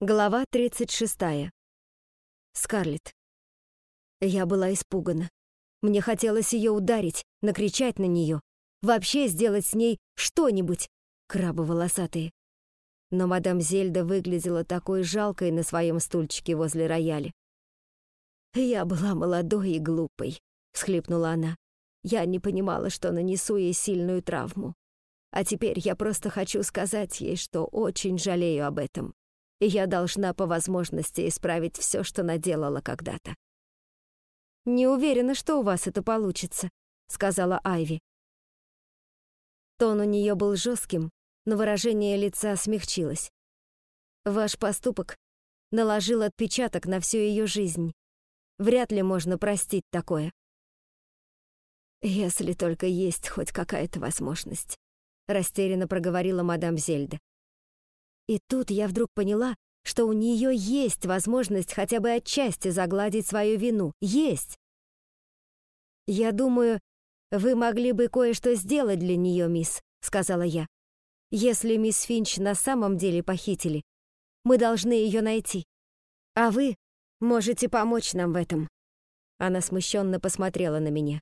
Глава 36. Скарлетт. Я была испугана. Мне хотелось ее ударить, накричать на нее, вообще сделать с ней что-нибудь, крабы волосатые. Но мадам Зельда выглядела такой жалкой на своем стульчике возле рояля. «Я была молодой и глупой», — всхлипнула она. «Я не понимала, что нанесу ей сильную травму. А теперь я просто хочу сказать ей, что очень жалею об этом и я должна по возможности исправить все, что наделала когда-то. «Не уверена, что у вас это получится», — сказала Айви. Тон у нее был жестким, но выражение лица смягчилось. «Ваш поступок наложил отпечаток на всю ее жизнь. Вряд ли можно простить такое». «Если только есть хоть какая-то возможность», — растерянно проговорила мадам Зельда. И тут я вдруг поняла, что у нее есть возможность хотя бы отчасти загладить свою вину. Есть! «Я думаю, вы могли бы кое-что сделать для нее, мисс», — сказала я. «Если мисс Финч на самом деле похитили, мы должны ее найти. А вы можете помочь нам в этом». Она смущенно посмотрела на меня.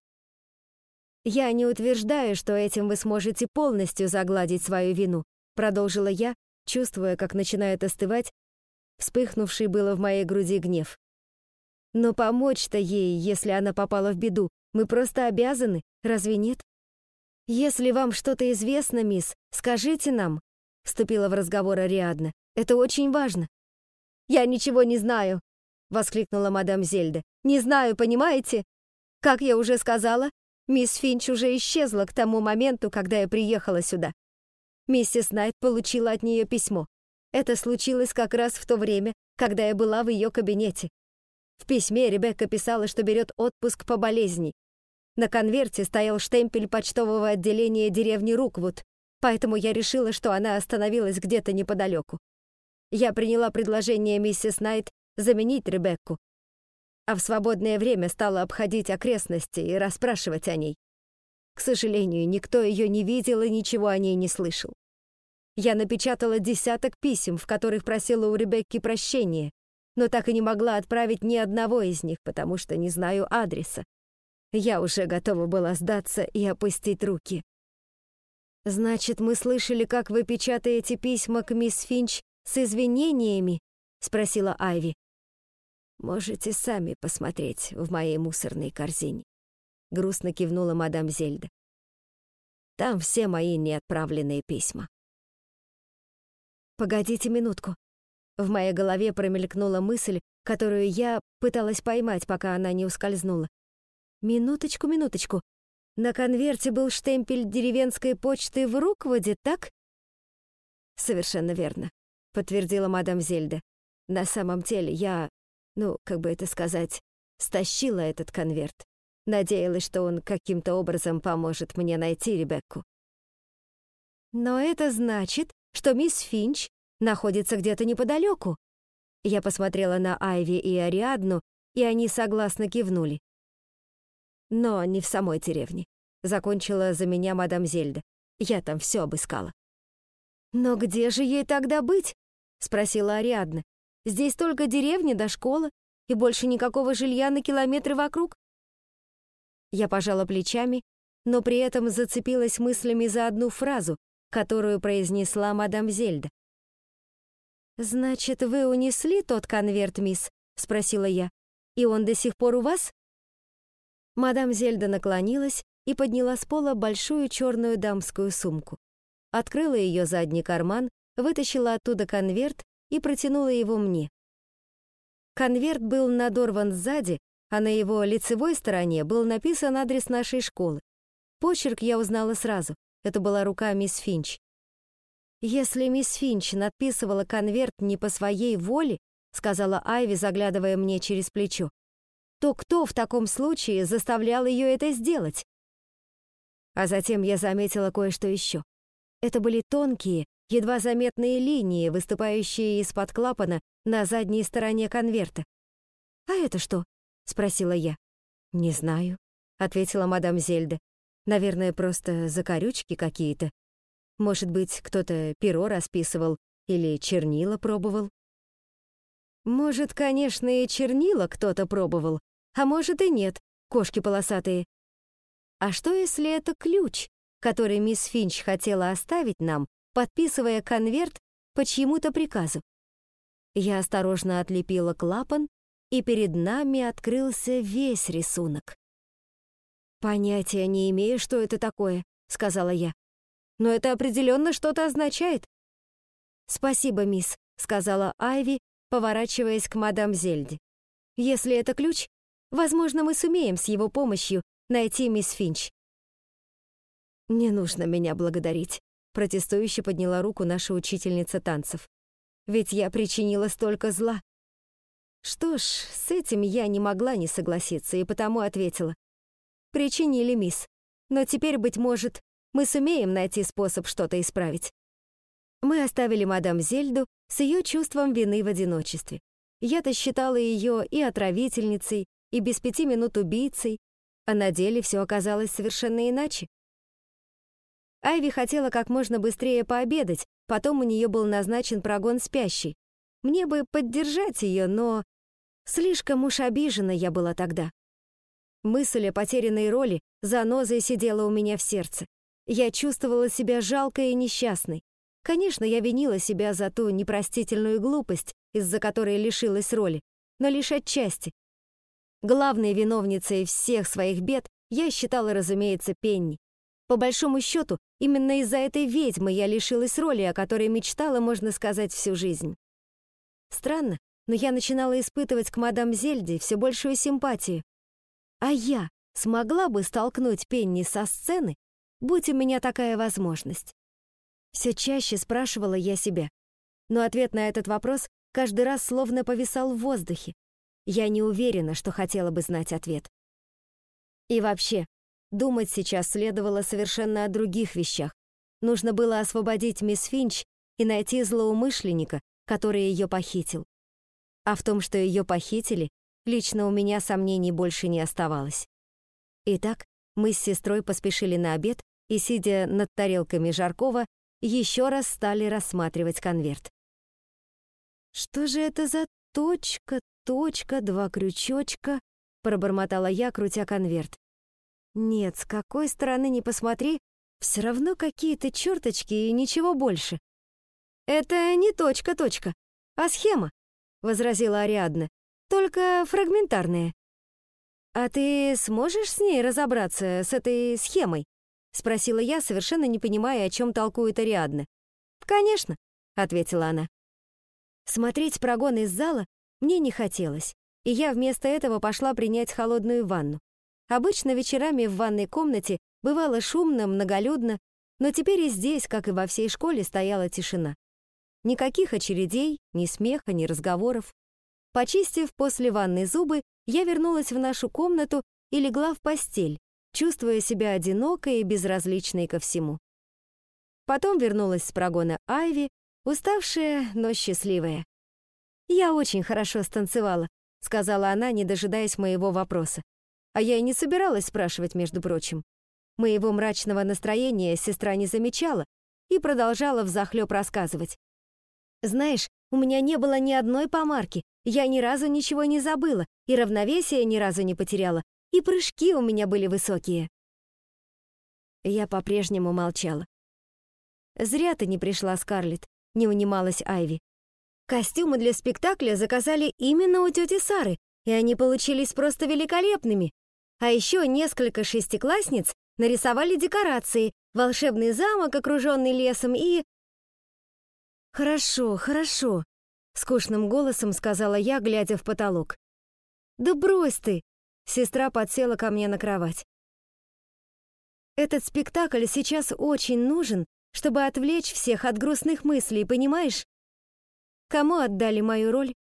«Я не утверждаю, что этим вы сможете полностью загладить свою вину», продолжила я, чувствуя, как начинает остывать вспыхнувший было в моей груди гнев. Но помочь-то ей, если она попала в беду, мы просто обязаны, разве нет? Если вам что-то известно, мисс, скажите нам, вступила в разговор Ариадна. Это очень важно. Я ничего не знаю, воскликнула мадам Зельда. Не знаю, понимаете? Как я уже сказала, мисс Финч уже исчезла к тому моменту, когда я приехала сюда. Миссис Найт получила от нее письмо. Это случилось как раз в то время, когда я была в ее кабинете. В письме Ребекка писала, что берет отпуск по болезни. На конверте стоял штемпель почтового отделения деревни Руквуд, поэтому я решила, что она остановилась где-то неподалеку. Я приняла предложение миссис Найт заменить Ребекку, а в свободное время стала обходить окрестности и расспрашивать о ней. К сожалению, никто ее не видел и ничего о ней не слышал. Я напечатала десяток писем, в которых просила у Ребекки прощения, но так и не могла отправить ни одного из них, потому что не знаю адреса. Я уже готова была сдаться и опустить руки. «Значит, мы слышали, как вы печатаете письма к мисс Финч с извинениями?» — спросила Айви. «Можете сами посмотреть в моей мусорной корзине», — грустно кивнула мадам Зельда. «Там все мои неотправленные письма». «Погодите минутку». В моей голове промелькнула мысль, которую я пыталась поймать, пока она не ускользнула. «Минуточку, минуточку. На конверте был штемпель деревенской почты в Рукводе, так?» «Совершенно верно», — подтвердила мадам Зельда. «На самом деле я, ну, как бы это сказать, стащила этот конверт. Надеялась, что он каким-то образом поможет мне найти Ребекку. Но это значит, что мисс Финч находится где-то неподалеку. Я посмотрела на Айви и Ариадну, и они согласно кивнули. Но не в самой деревне. Закончила за меня мадам Зельда. Я там все обыскала. «Но где же ей тогда быть?» — спросила Ариадна. «Здесь только деревня до школы, и больше никакого жилья на километры вокруг?» Я пожала плечами, но при этом зацепилась мыслями за одну фразу, которую произнесла мадам Зельда. «Значит, вы унесли тот конверт, мисс?» — спросила я. «И он до сих пор у вас?» Мадам Зельда наклонилась и подняла с пола большую черную дамскую сумку. Открыла ее задний карман, вытащила оттуда конверт и протянула его мне. Конверт был надорван сзади, а на его лицевой стороне был написан адрес нашей школы. Почерк я узнала сразу. Это была рука мисс Финч. Если мисс Финч надписывала конверт не по своей воле, сказала Айви, заглядывая мне через плечо, то кто в таком случае заставлял ее это сделать? А затем я заметила кое-что еще. Это были тонкие, едва заметные линии, выступающие из-под клапана на задней стороне конверта. «А это что?» — спросила я. «Не знаю», — ответила мадам Зельда. Наверное, просто закорючки какие-то. Может быть, кто-то перо расписывал или чернила пробовал. Может, конечно, и чернила кто-то пробовал, а может и нет, кошки полосатые. А что, если это ключ, который мисс Финч хотела оставить нам, подписывая конверт по чьему-то приказу? Я осторожно отлепила клапан, и перед нами открылся весь рисунок. «Понятия не имею, что это такое», — сказала я. «Но это определенно что-то означает». «Спасибо, мисс», — сказала Айви, поворачиваясь к мадам Зельде. «Если это ключ, возможно, мы сумеем с его помощью найти мисс Финч». «Не нужно меня благодарить», — протестующе подняла руку наша учительница танцев. «Ведь я причинила столько зла». Что ж, с этим я не могла не согласиться и потому ответила. «Причинили, мисс. Но теперь, быть может, мы сумеем найти способ что-то исправить». Мы оставили мадам Зельду с ее чувством вины в одиночестве. Я-то считала ее и отравительницей, и без пяти минут убийцей, а на деле все оказалось совершенно иначе. Айви хотела как можно быстрее пообедать, потом у нее был назначен прогон спящий. Мне бы поддержать ее, но... Слишком уж обижена я была тогда. Мысль о потерянной роли занозой сидела у меня в сердце. Я чувствовала себя жалкой и несчастной. Конечно, я винила себя за ту непростительную глупость, из-за которой лишилась роли, но лишь отчасти. Главной виновницей всех своих бед я считала, разумеется, Пенни. По большому счету, именно из-за этой ведьмы я лишилась роли, о которой мечтала, можно сказать, всю жизнь. Странно, но я начинала испытывать к мадам Зельде все большую симпатию. А я смогла бы столкнуть Пенни со сцены, будь у меня такая возможность. Все чаще спрашивала я себя, но ответ на этот вопрос каждый раз словно повисал в воздухе. Я не уверена, что хотела бы знать ответ. И вообще, думать сейчас следовало совершенно о других вещах. Нужно было освободить мисс Финч и найти злоумышленника, который ее похитил. А в том, что ее похитили, лично у меня сомнений больше не оставалось. Итак, мы с сестрой поспешили на обед и, сидя над тарелками Жаркова, еще раз стали рассматривать конверт. «Что же это за точка, точка, два крючочка?» пробормотала я, крутя конверт. «Нет, с какой стороны ни посмотри, все равно какие-то черточки и ничего больше». «Это не точка-точка, а схема», — возразила Ариадна, «только фрагментарная». «А ты сможешь с ней разобраться, с этой схемой?» — спросила я, совершенно не понимая, о чем толкует Ариадна. «Конечно», — ответила она. Смотреть прогон из зала мне не хотелось, и я вместо этого пошла принять холодную ванну. Обычно вечерами в ванной комнате бывало шумно, многолюдно, но теперь и здесь, как и во всей школе, стояла тишина. Никаких очередей, ни смеха, ни разговоров. Почистив после ванны зубы, я вернулась в нашу комнату и легла в постель, чувствуя себя одинокой и безразличной ко всему. Потом вернулась с прогона Айви, уставшая, но счастливая. «Я очень хорошо станцевала», — сказала она, не дожидаясь моего вопроса. А я и не собиралась спрашивать, между прочим. Моего мрачного настроения сестра не замечала и продолжала взахлёб рассказывать. «Знаешь, у меня не было ни одной помарки, я ни разу ничего не забыла и равновесие ни разу не потеряла, и прыжки у меня были высокие. Я по-прежнему молчала. «Зря ты не пришла, Скарлетт», — не унималась Айви. «Костюмы для спектакля заказали именно у тети Сары, и они получились просто великолепными. А еще несколько шестиклассниц нарисовали декорации, волшебный замок, окруженный лесом, и...» «Хорошо, хорошо», — скучным голосом сказала я, глядя в потолок. «Да брось ты!» Сестра подсела ко мне на кровать. Этот спектакль сейчас очень нужен, чтобы отвлечь всех от грустных мыслей, понимаешь? Кому отдали мою роль?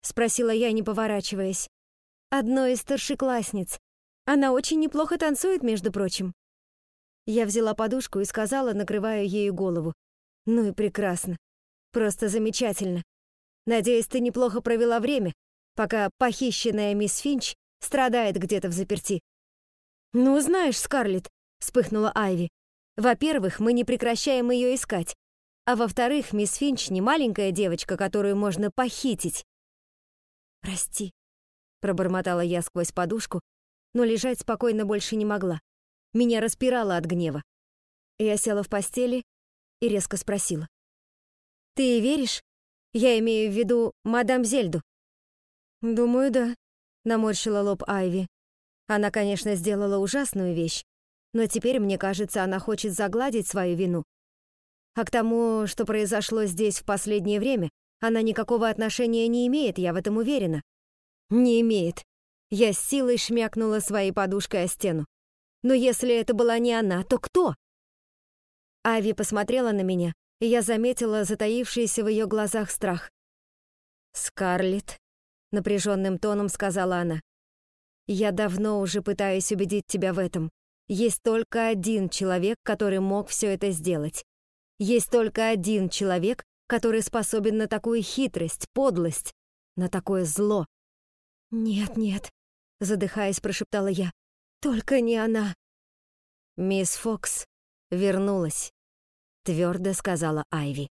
Спросила я, не поворачиваясь. Одной из старшеклассниц. Она очень неплохо танцует, между прочим. Я взяла подушку и сказала, накрывая ею голову. Ну и прекрасно. Просто замечательно. Надеюсь, ты неплохо провела время, пока похищенная мисс Финч страдает где-то в заперти. «Ну, знаешь, Скарлетт», — вспыхнула Айви, «во-первых, мы не прекращаем ее искать, а во-вторых, мисс Финч не маленькая девочка, которую можно похитить. «Прости», — пробормотала я сквозь подушку, но лежать спокойно больше не могла. Меня распирало от гнева. Я села в постели и резко спросила. «Ты веришь? Я имею в виду мадам Зельду». «Думаю, да», — наморщила лоб Айви. Она, конечно, сделала ужасную вещь, но теперь, мне кажется, она хочет загладить свою вину. А к тому, что произошло здесь в последнее время, она никакого отношения не имеет, я в этом уверена. Не имеет. Я с силой шмякнула своей подушкой о стену. Но если это была не она, то кто? Ави посмотрела на меня, и я заметила затаившийся в ее глазах страх. «Скарлетт», — напряженным тоном сказала она, «я давно уже пытаюсь убедить тебя в этом. Есть только один человек, который мог все это сделать. Есть только один человек, который способен на такую хитрость, подлость, на такое зло. «Нет, нет», — задыхаясь, прошептала я, — «только не она». «Мисс Фокс вернулась», — твердо сказала Айви.